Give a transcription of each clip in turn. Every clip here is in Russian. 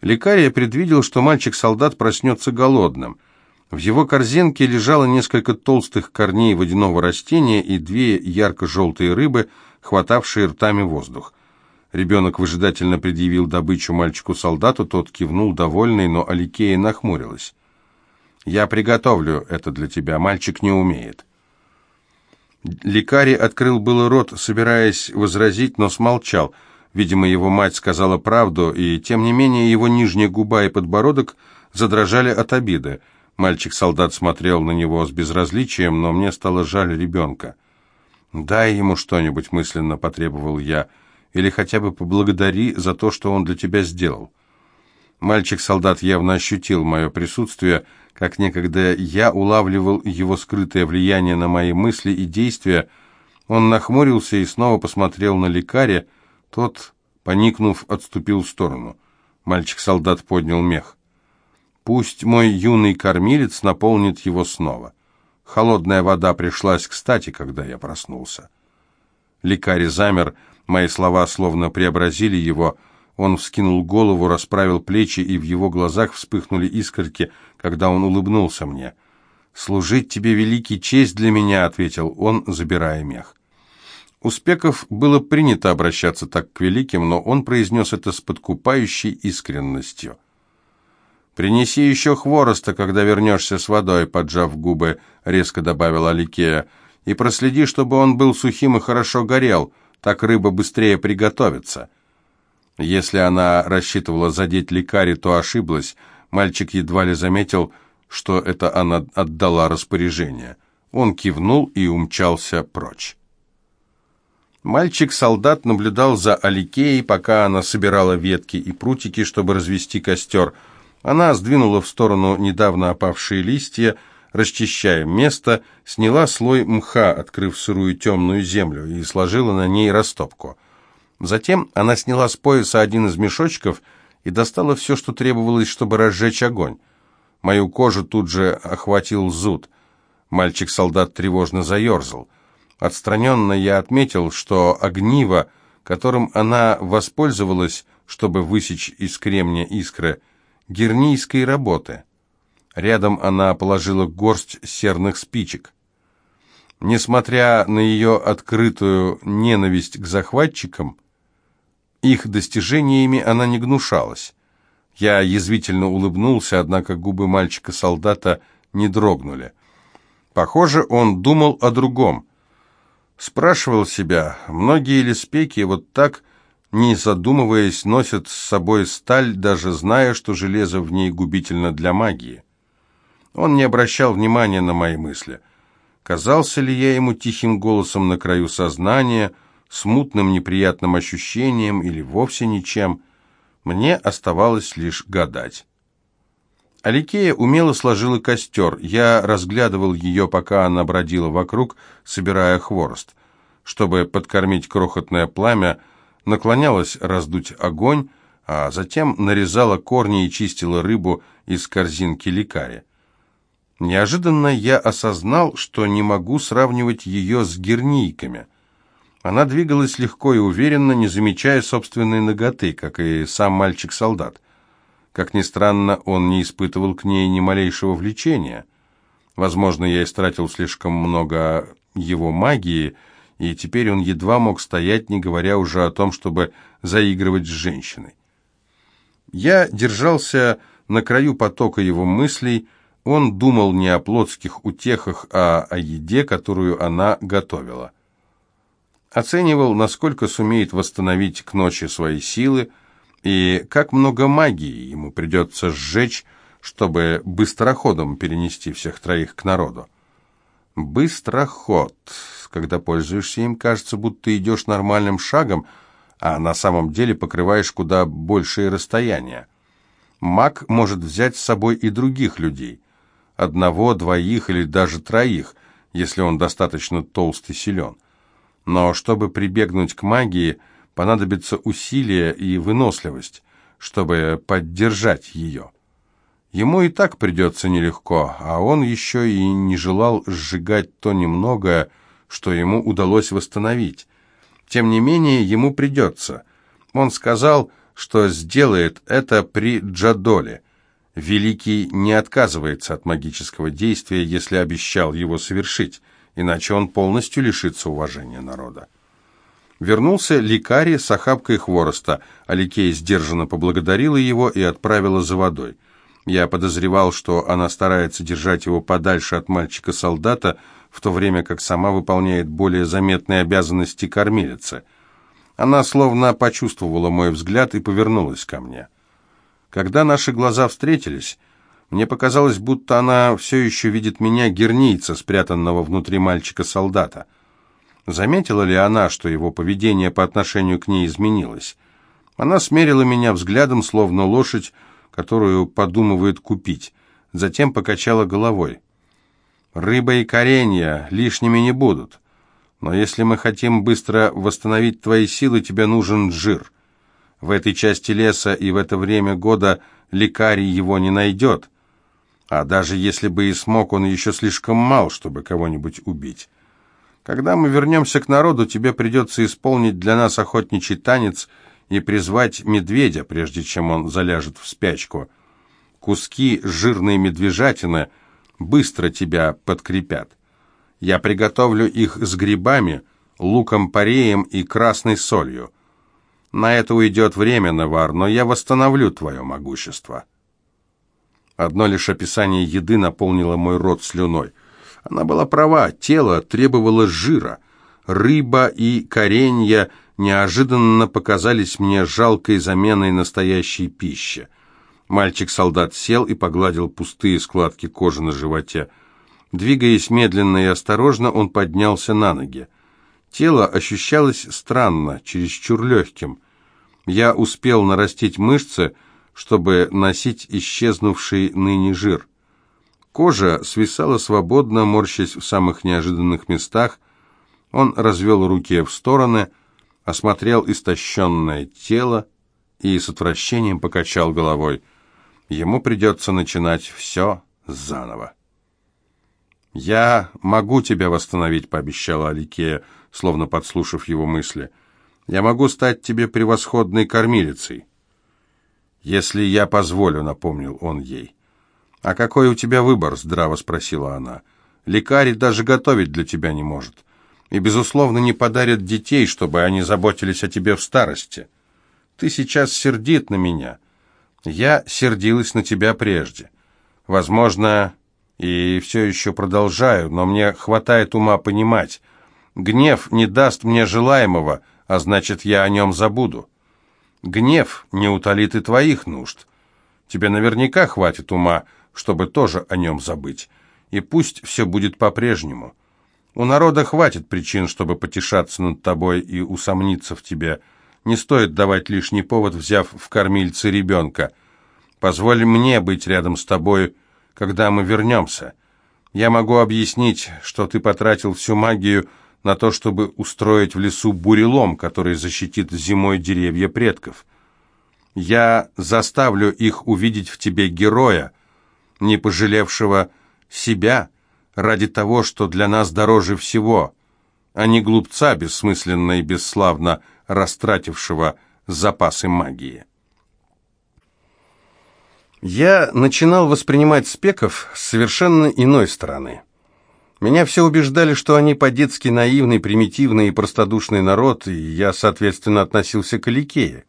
Лекария предвидел, что мальчик-солдат проснется голодным. В его корзинке лежало несколько толстых корней водяного растения и две ярко-желтые рыбы, хватавшие ртами воздух. Ребенок выжидательно предъявил добычу мальчику-солдату, тот кивнул довольный, но Аликея нахмурилась. «Я приготовлю это для тебя, мальчик не умеет». Лекарий открыл было рот, собираясь возразить, но смолчал – Видимо, его мать сказала правду, и тем не менее его нижняя губа и подбородок задрожали от обиды. Мальчик-солдат смотрел на него с безразличием, но мне стало жаль ребенка. «Дай ему что-нибудь», — мысленно потребовал я, «или хотя бы поблагодари за то, что он для тебя сделал». Мальчик-солдат явно ощутил мое присутствие, как некогда я улавливал его скрытое влияние на мои мысли и действия. Он нахмурился и снова посмотрел на лекаря, тот, поникнув, отступил в сторону. Мальчик-солдат поднял мех. «Пусть мой юный кормилец наполнит его снова. Холодная вода пришлась кстати, когда я проснулся». Лекарь замер, мои слова словно преобразили его. Он вскинул голову, расправил плечи, и в его глазах вспыхнули искорки, когда он улыбнулся мне. «Служить тебе великий честь для меня», — ответил он, забирая мех. У было принято обращаться так к великим, но он произнес это с подкупающей искренностью. «Принеси еще хвороста, когда вернешься с водой», — поджав губы, резко добавила Аликея, «и проследи, чтобы он был сухим и хорошо горел, так рыба быстрее приготовится». Если она рассчитывала задеть лекари, то ошиблась. Мальчик едва ли заметил, что это она отдала распоряжение. Он кивнул и умчался прочь. Мальчик-солдат наблюдал за Аликеей, пока она собирала ветки и прутики, чтобы развести костер. Она сдвинула в сторону недавно опавшие листья, расчищая место, сняла слой мха, открыв сырую темную землю, и сложила на ней растопку. Затем она сняла с пояса один из мешочков и достала все, что требовалось, чтобы разжечь огонь. Мою кожу тут же охватил зуд. Мальчик-солдат тревожно заерзал. Отстраненно я отметил, что огниво, которым она воспользовалась, чтобы высечь из кремня искры, гернийской работы. Рядом она положила горсть серных спичек. Несмотря на ее открытую ненависть к захватчикам, их достижениями она не гнушалась. Я язвительно улыбнулся, однако губы мальчика-солдата не дрогнули. Похоже, он думал о другом. Спрашивал себя, многие ли спеки вот так, не задумываясь, носят с собой сталь, даже зная, что железо в ней губительно для магии. Он не обращал внимания на мои мысли. Казался ли я ему тихим голосом на краю сознания, смутным неприятным ощущением или вовсе ничем? Мне оставалось лишь гадать. Аликея умело сложила костер. Я разглядывал ее, пока она бродила вокруг, собирая хворост. Чтобы подкормить крохотное пламя, наклонялась раздуть огонь, а затем нарезала корни и чистила рыбу из корзинки лекаря. Неожиданно я осознал, что не могу сравнивать ее с гернийками. Она двигалась легко и уверенно, не замечая собственной ноготы, как и сам мальчик-солдат. Как ни странно, он не испытывал к ней ни малейшего влечения. Возможно, я истратил слишком много его магии, и теперь он едва мог стоять, не говоря уже о том, чтобы заигрывать с женщиной. Я держался на краю потока его мыслей, он думал не о плотских утехах, а о еде, которую она готовила. Оценивал, насколько сумеет восстановить к ночи свои силы, и как много магии ему придется сжечь, чтобы быстроходом перенести всех троих к народу. Быстроход. Когда пользуешься им, кажется, будто идешь нормальным шагом, а на самом деле покрываешь куда большее расстояние. Маг может взять с собой и других людей. Одного, двоих или даже троих, если он достаточно толстый и силен. Но чтобы прибегнуть к магии – понадобится усилие и выносливость, чтобы поддержать ее. Ему и так придется нелегко, а он еще и не желал сжигать то немногое, что ему удалось восстановить. Тем не менее, ему придется. Он сказал, что сделает это при Джадоле. Великий не отказывается от магического действия, если обещал его совершить, иначе он полностью лишится уважения народа. Вернулся лекарь с охапкой хвороста. Аликей сдержанно поблагодарила его и отправила за водой. Я подозревал, что она старается держать его подальше от мальчика-солдата, в то время как сама выполняет более заметные обязанности кормилицы. Она словно почувствовала мой взгляд и повернулась ко мне. Когда наши глаза встретились, мне показалось, будто она все еще видит меня гернийца, спрятанного внутри мальчика-солдата. Заметила ли она, что его поведение по отношению к ней изменилось? Она смерила меня взглядом, словно лошадь, которую подумывает купить. Затем покачала головой. «Рыба и коренья лишними не будут. Но если мы хотим быстро восстановить твои силы, тебе нужен жир. В этой части леса и в это время года лекарий его не найдет. А даже если бы и смог, он еще слишком мал, чтобы кого-нибудь убить. Когда мы вернемся к народу, тебе придется исполнить для нас охотничий танец и призвать медведя, прежде чем он заляжет в спячку. Куски жирной медвежатины быстро тебя подкрепят. Я приготовлю их с грибами, луком-пореем и красной солью. На это уйдет время, Навар, но я восстановлю твое могущество». Одно лишь описание еды наполнило мой рот слюной. Она была права, тело требовало жира. Рыба и коренья неожиданно показались мне жалкой заменой настоящей пищи. Мальчик-солдат сел и погладил пустые складки кожи на животе. Двигаясь медленно и осторожно, он поднялся на ноги. Тело ощущалось странно, чересчур легким. Я успел нарастить мышцы, чтобы носить исчезнувший ныне жир. Кожа свисала свободно, морщась в самых неожиданных местах. Он развел руки в стороны, осмотрел истощенное тело и с отвращением покачал головой. Ему придется начинать все заново. «Я могу тебя восстановить», — пообещала Аликея, словно подслушав его мысли. «Я могу стать тебе превосходной кормилицей». «Если я позволю», — напомнил он ей. «А какой у тебя выбор?» — здраво спросила она. «Лекарь даже готовить для тебя не может. И, безусловно, не подарит детей, чтобы они заботились о тебе в старости. Ты сейчас сердит на меня. Я сердилась на тебя прежде. Возможно, и все еще продолжаю, но мне хватает ума понимать. Гнев не даст мне желаемого, а значит, я о нем забуду. Гнев не утолит и твоих нужд. Тебе наверняка хватит ума, чтобы тоже о нем забыть. И пусть все будет по-прежнему. У народа хватит причин, чтобы потешаться над тобой и усомниться в тебе. Не стоит давать лишний повод, взяв в кормильце ребенка. Позволь мне быть рядом с тобой, — когда мы вернемся. Я могу объяснить, что ты потратил всю магию на то, чтобы устроить в лесу бурелом, который защитит зимой деревья предков. Я заставлю их увидеть в тебе героя, не пожалевшего себя ради того, что для нас дороже всего, а не глупца, бессмысленно и бесславно растратившего запасы магии. Я начинал воспринимать спеков с совершенно иной стороны. Меня все убеждали, что они по-детски наивный, примитивный и простодушный народ, и я, соответственно, относился к Аликее.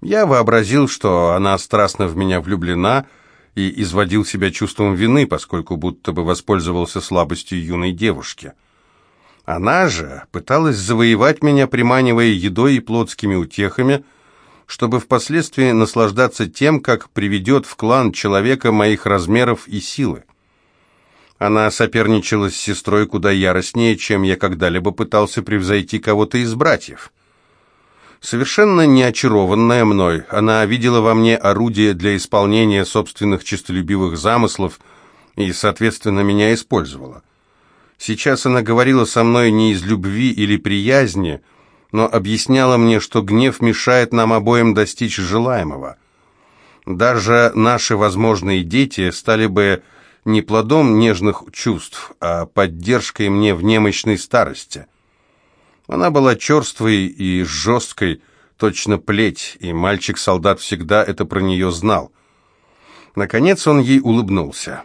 Я вообразил, что она страстно в меня влюблена, и изводил себя чувством вины, поскольку будто бы воспользовался слабостью юной девушки. Она же пыталась завоевать меня, приманивая едой и плотскими утехами, чтобы впоследствии наслаждаться тем, как приведет в клан человека моих размеров и силы. Она соперничала с сестрой куда яростнее, чем я когда-либо пытался превзойти кого-то из братьев. Совершенно не очарованная мной, она видела во мне орудие для исполнения собственных честолюбивых замыслов и, соответственно, меня использовала. Сейчас она говорила со мной не из любви или приязни, но объясняла мне, что гнев мешает нам обоим достичь желаемого. Даже наши возможные дети стали бы не плодом нежных чувств, а поддержкой мне в немощной старости. Она была черствой и жесткой, точно плеть, и мальчик-солдат всегда это про нее знал. Наконец он ей улыбнулся.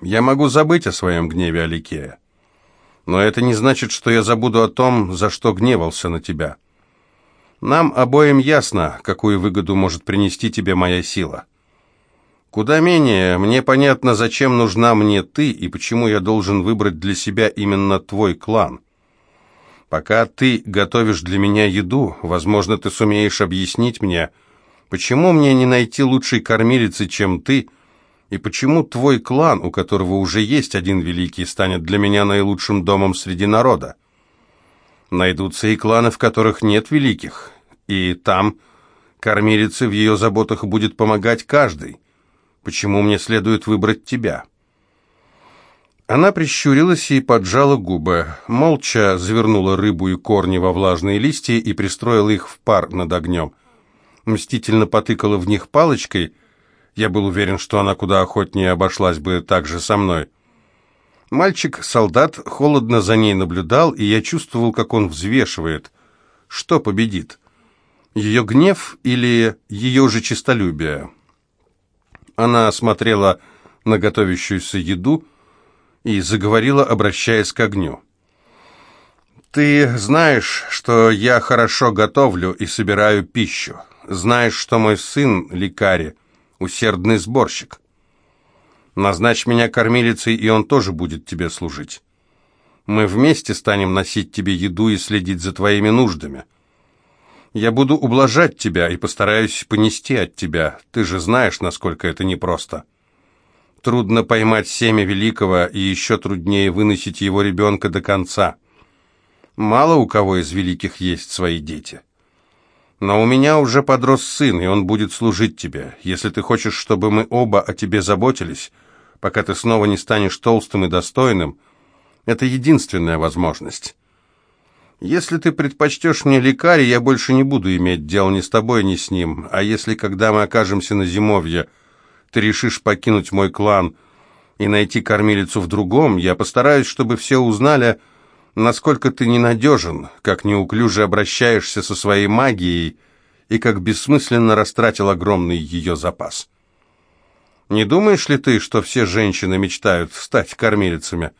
«Я могу забыть о своем гневе, Аликея. Но это не значит, что я забуду о том, за что гневался на тебя. Нам обоим ясно, какую выгоду может принести тебе моя сила. Куда менее, мне понятно, зачем нужна мне ты и почему я должен выбрать для себя именно твой клан. Пока ты готовишь для меня еду, возможно, ты сумеешь объяснить мне, почему мне не найти лучшей кормилицы, чем ты, и почему твой клан, у которого уже есть один великий, станет для меня наилучшим домом среди народа. Найдутся и кланы, в которых нет великих, и там кормилице в ее заботах будет помогать каждый. Почему мне следует выбрать тебя?» Она прищурилась и поджала губы, молча завернула рыбу и корни во влажные листья и пристроила их в пар над огнем. Мстительно потыкала в них палочкой. Я был уверен, что она куда охотнее обошлась бы так же со мной. Мальчик-солдат холодно за ней наблюдал, и я чувствовал, как он взвешивает. Что победит? Ее гнев или ее же честолюбие? Она смотрела на готовящуюся еду, и заговорила, обращаясь к огню. «Ты знаешь, что я хорошо готовлю и собираю пищу. Знаешь, что мой сын, лекарь, усердный сборщик. Назначь меня кормилицей, и он тоже будет тебе служить. Мы вместе станем носить тебе еду и следить за твоими нуждами. Я буду ублажать тебя и постараюсь понести от тебя. Ты же знаешь, насколько это непросто». Трудно поймать семя великого, и еще труднее выносить его ребенка до конца. Мало у кого из великих есть свои дети. Но у меня уже подрос сын, и он будет служить тебе. Если ты хочешь, чтобы мы оба о тебе заботились, пока ты снова не станешь толстым и достойным, это единственная возможность. Если ты предпочтешь мне лекаря, я больше не буду иметь дел ни с тобой, ни с ним. А если, когда мы окажемся на зимовье, ты решишь покинуть мой клан и найти кормилицу в другом, я постараюсь, чтобы все узнали, насколько ты ненадежен, как неуклюже обращаешься со своей магией и как бессмысленно растратил огромный ее запас. Не думаешь ли ты, что все женщины мечтают стать кормилицами?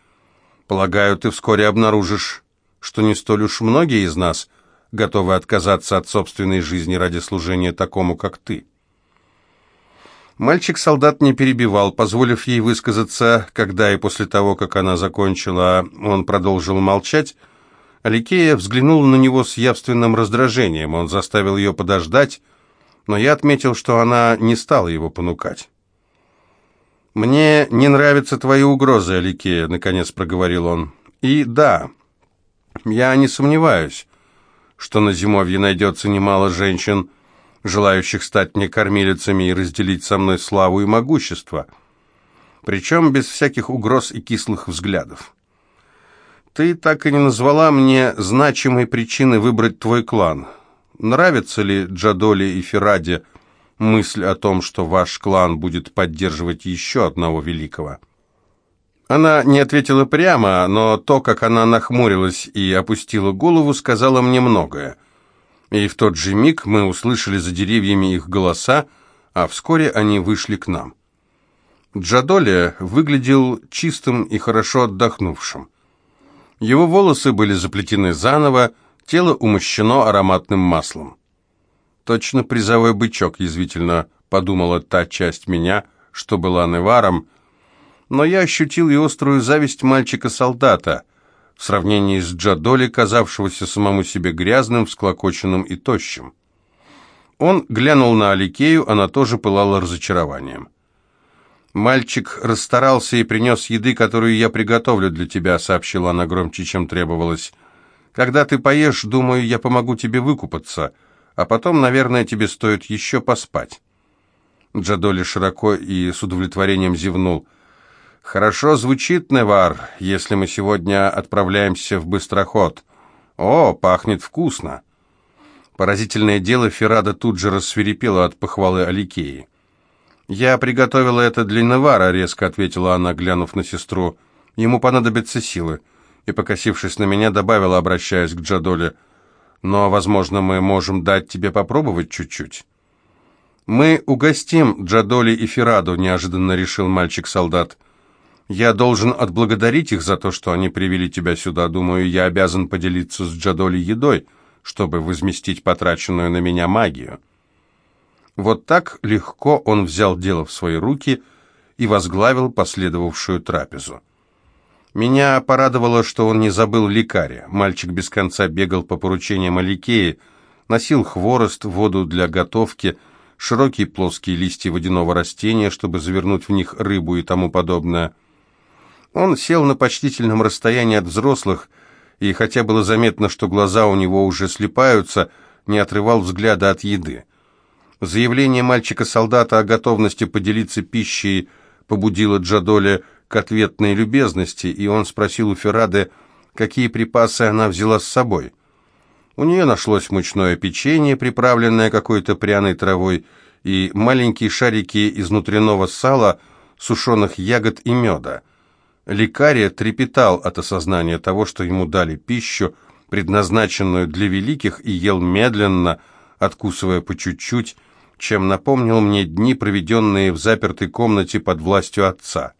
Полагаю, ты вскоре обнаружишь, что не столь уж многие из нас готовы отказаться от собственной жизни ради служения такому, как ты». Мальчик-солдат не перебивал, позволив ей высказаться, когда и после того, как она закончила, он продолжил молчать. Аликея взглянула на него с явственным раздражением. Он заставил ее подождать, но я отметил, что она не стала его понукать. «Мне не нравятся твои угрозы, Аликея», — наконец проговорил он. «И да, я не сомневаюсь, что на зимовье найдется немало женщин, желающих стать мне кормилицами и разделить со мной славу и могущество, причем без всяких угроз и кислых взглядов. Ты так и не назвала мне значимой причины выбрать твой клан. Нравится ли Джадоле и Фераде мысль о том, что ваш клан будет поддерживать еще одного великого?» Она не ответила прямо, но то, как она нахмурилась и опустила голову, сказала мне многое и в тот же миг мы услышали за деревьями их голоса, а вскоре они вышли к нам. Джадоли выглядел чистым и хорошо отдохнувшим. Его волосы были заплетены заново, тело умощено ароматным маслом. «Точно призовой бычок», — язвительно подумала та часть меня, что была Неваром, но я ощутил и острую зависть мальчика-солдата — в сравнении с Джадоли, казавшегося самому себе грязным, всклокоченным и тощим. Он глянул на Аликею, она тоже пылала разочарованием. «Мальчик расстарался и принес еды, которую я приготовлю для тебя», — сообщила она громче, чем требовалось. «Когда ты поешь, думаю, я помогу тебе выкупаться, а потом, наверное, тебе стоит еще поспать». Джадоли широко и с удовлетворением зевнул. «Хорошо звучит, Невар, если мы сегодня отправляемся в быстроход. О, пахнет вкусно!» Поразительное дело, Феррада тут же рассверепела от похвалы Аликеи. «Я приготовила это для Невара», — резко ответила она, глянув на сестру. «Ему понадобятся силы». И, покосившись на меня, добавила, обращаясь к Джадоле, но, возможно, мы можем дать тебе попробовать чуть-чуть». «Мы угостим Джадоли и Фираду», — неожиданно решил мальчик-солдат. «Я должен отблагодарить их за то, что они привели тебя сюда. Думаю, я обязан поделиться с Джадоли едой, чтобы возместить потраченную на меня магию». Вот так легко он взял дело в свои руки и возглавил последовавшую трапезу. Меня порадовало, что он не забыл лекаря. Мальчик без конца бегал по поручениям Аликеи, носил хворост, воду для готовки — широкие плоские листья водяного растения, чтобы завернуть в них рыбу и тому подобное. Он сел на почтительном расстоянии от взрослых, и хотя было заметно, что глаза у него уже слепаются, не отрывал взгляда от еды. Заявление мальчика-солдата о готовности поделиться пищей побудило Джадоля к ответной любезности, и он спросил у Феррады, какие припасы она взяла с собой. У нее нашлось мучное печенье, приправленное какой-то пряной травой, и маленькие шарики из внутреннего сала, сушеных ягод и меда. Лекария трепетал от осознания того, что ему дали пищу, предназначенную для великих, и ел медленно, откусывая по чуть-чуть, чем напомнил мне дни, проведенные в запертой комнате под властью отца.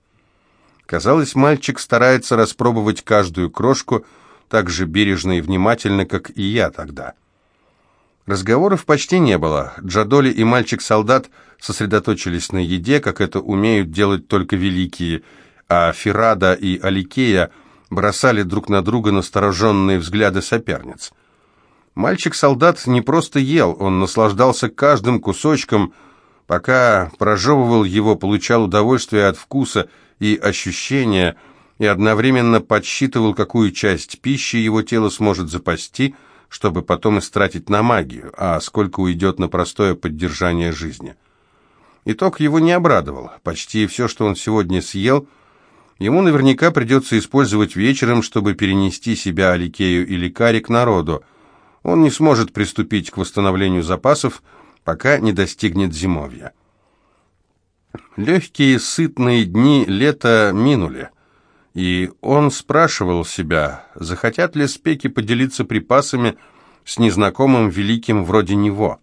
Казалось, мальчик старается распробовать каждую крошку, так же бережно и внимательно, как и я тогда. Разговоров почти не было. Джадоли и мальчик-солдат сосредоточились на еде, как это умеют делать только великие, а Фирада и Аликея бросали друг на друга настороженные взгляды соперниц. Мальчик-солдат не просто ел, он наслаждался каждым кусочком, пока прожевывал его, получал удовольствие от вкуса и ощущения – и одновременно подсчитывал, какую часть пищи его тело сможет запасти, чтобы потом истратить на магию, а сколько уйдет на простое поддержание жизни. Итог его не обрадовал. Почти все, что он сегодня съел, ему наверняка придется использовать вечером, чтобы перенести себя Аликею или Кари к народу. Он не сможет приступить к восстановлению запасов, пока не достигнет зимовья. Легкие, сытные дни лета минули. И он спрашивал себя, захотят ли спеки поделиться припасами с незнакомым великим вроде него.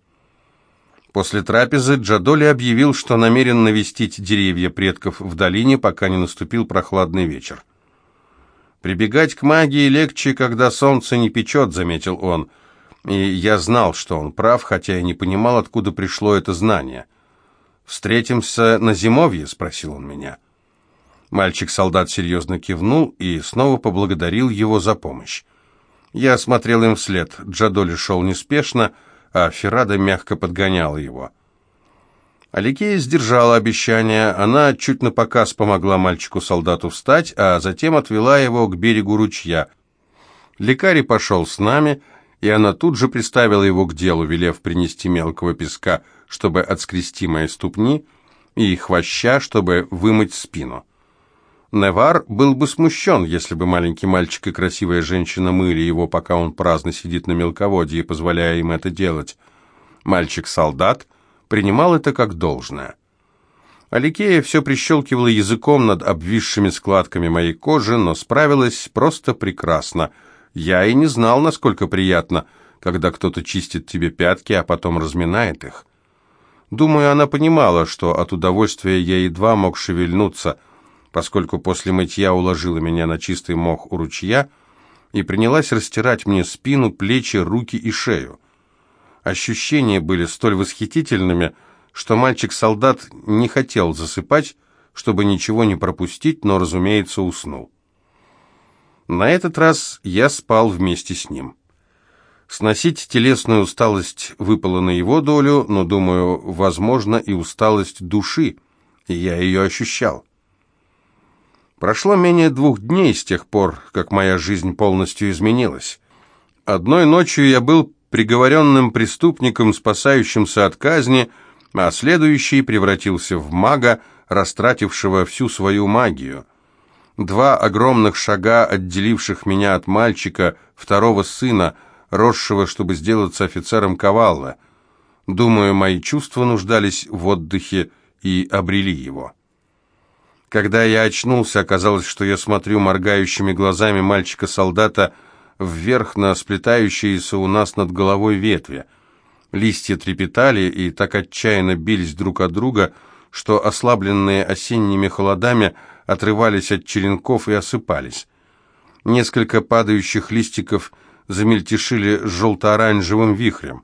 После трапезы Джадоли объявил, что намерен навестить деревья предков в долине, пока не наступил прохладный вечер. «Прибегать к магии легче, когда солнце не печет», — заметил он. И я знал, что он прав, хотя и не понимал, откуда пришло это знание. «Встретимся на зимовье?» — спросил он меня. Мальчик-солдат серьезно кивнул и снова поблагодарил его за помощь. Я смотрел им вслед. Джадоли шел неспешно, а Феррада мягко подгоняла его. Аликея сдержала обещание. Она чуть напоказ помогла мальчику-солдату встать, а затем отвела его к берегу ручья. Лекарь пошел с нами, и она тут же приставила его к делу, велев принести мелкого песка, чтобы отскрести мои ступни, и хвоща, чтобы вымыть спину. Невар был бы смущен, если бы маленький мальчик и красивая женщина мыли его, пока он праздно сидит на мелководье, позволяя им это делать. Мальчик-солдат принимал это как должное. Аликея все прищелкивала языком над обвисшими складками моей кожи, но справилась просто прекрасно. Я и не знал, насколько приятно, когда кто-то чистит тебе пятки, а потом разминает их. Думаю, она понимала, что от удовольствия я едва мог шевельнуться – поскольку после мытья уложила меня на чистый мох у ручья и принялась растирать мне спину, плечи, руки и шею. Ощущения были столь восхитительными, что мальчик-солдат не хотел засыпать, чтобы ничего не пропустить, но, разумеется, уснул. На этот раз я спал вместе с ним. Сносить телесную усталость выпало на его долю, но, думаю, возможно и усталость души, и я ее ощущал. Прошло менее двух дней с тех пор, как моя жизнь полностью изменилась. Одной ночью я был приговоренным преступником, спасающимся от казни, а следующий превратился в мага, растратившего всю свою магию. Два огромных шага, отделивших меня от мальчика, второго сына, росшего, чтобы сделаться офицером Кавалла. Думаю, мои чувства нуждались в отдыхе и обрели его. Когда я очнулся, оказалось, что я смотрю моргающими глазами мальчика-солдата вверх на сплетающиеся у нас над головой ветви. Листья трепетали и так отчаянно бились друг от друга, что ослабленные осенними холодами отрывались от черенков и осыпались. Несколько падающих листиков замельтешили желто-оранжевым вихрем.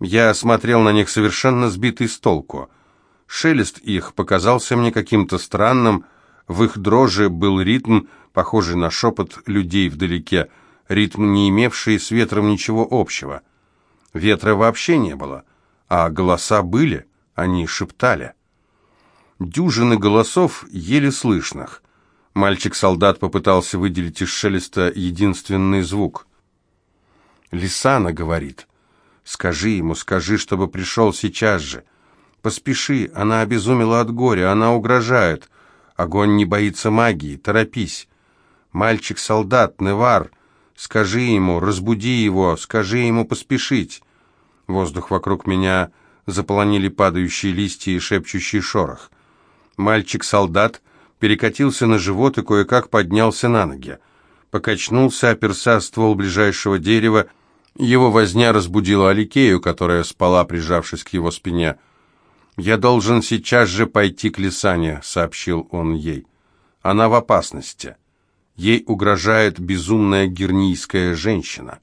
Я смотрел на них совершенно сбитый с толку. Шелест их показался мне каким-то странным, в их дрожи был ритм, похожий на шепот людей вдалеке, ритм, не имевший с ветром ничего общего. Ветра вообще не было, а голоса были, они шептали. Дюжины голосов, еле слышных. Мальчик-солдат попытался выделить из шелеста единственный звук. «Лисана говорит. Скажи ему, скажи, чтобы пришел сейчас же. Поспеши, она обезумела от горя, она угрожает. Огонь не боится магии, торопись. Мальчик-солдат, Невар, скажи ему, разбуди его, скажи ему поспешить». Воздух вокруг меня заполонили падающие листья и шепчущий шорох. Мальчик-солдат перекатился на живот и кое-как поднялся на ноги. Покачнулся, оперся ствол ближайшего дерева. Его возня разбудила Аликею, которая спала, прижавшись к его спине. «Я должен сейчас же пойти к Лисане», — сообщил он ей. «Она в опасности. Ей угрожает безумная гернийская женщина».